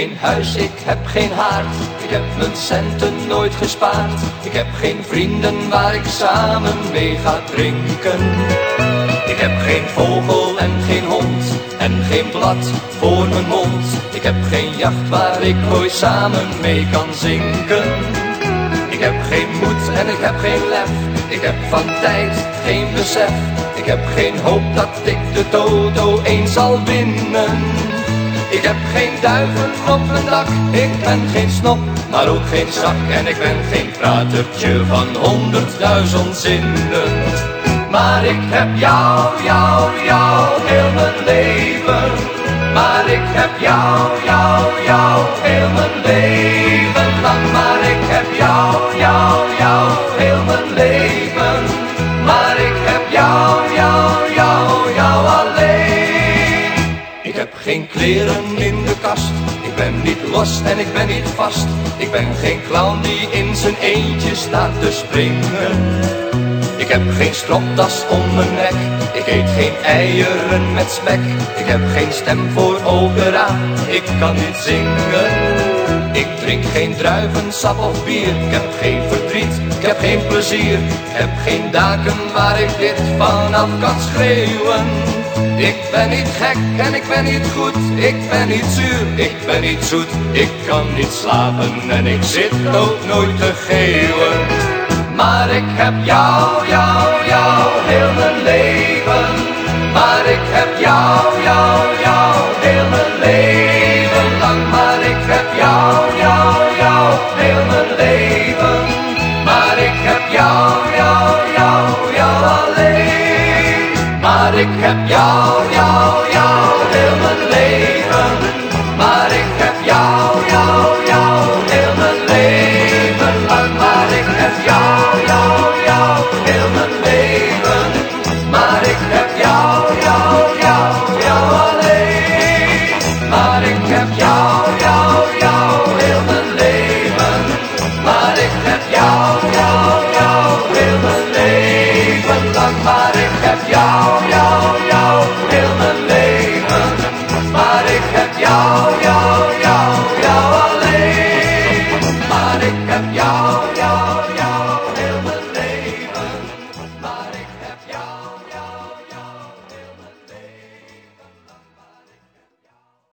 huis, ik heb geen haard. Ik heb mijn centen nooit gespaard. Ik heb geen vrienden waar ik samen mee ga drinken. Ik heb geen vogel en geen hond en geen blad voor mijn mond. Ik heb geen jacht waar ik ooit samen mee kan zinken. Ik heb geen moed en ik heb geen lef. Ik heb van tijd geen besef. Ik heb geen hoop dat ik de toto eens zal winnen. Ik heb geen duiven op mijn dak, ik ben geen snop, maar ook geen zak. En ik ben geen pratertje van honderdduizend zinnen. Maar ik heb jou, jou, jou, heel mijn leven. Maar ik heb jou, jou, jou, heel mijn leven geen kleren in de kast. Ik ben niet los en ik ben niet vast. Ik ben geen clown die in zijn eentje staat te springen. Ik heb geen stropdas om mijn nek, ik eet geen eieren met spek. Ik heb geen stem voor opera, ik kan niet zingen. Ik drink geen druivensap of bier, ik heb geen verdriet, ik heb geen plezier. Ik heb geen daken waar ik dit vanaf kan schreeuwen. Ik ben niet gek en ik ben niet goed, ik ben niet zuur, ik ben niet zoet. Ik kan niet slapen en ik zit ook nooit te geeuwen. Maar ik heb jou, jou, jou, heel mijn leven. Maar ik heb Ik heb jou, jou, jou heel mijn leven. Maar ik heb jou, jou, jou heel mijn leven lang. Maar ik heb jou, jou, jou heel mijn leven. Maar ik heb jou, jou, jou, jou alleen. Maar ik heb jou, jou, jou heel mijn leven. Maar ik heb jou, jou, jou heel mijn leven lang. Maar ik heb jou. y'all.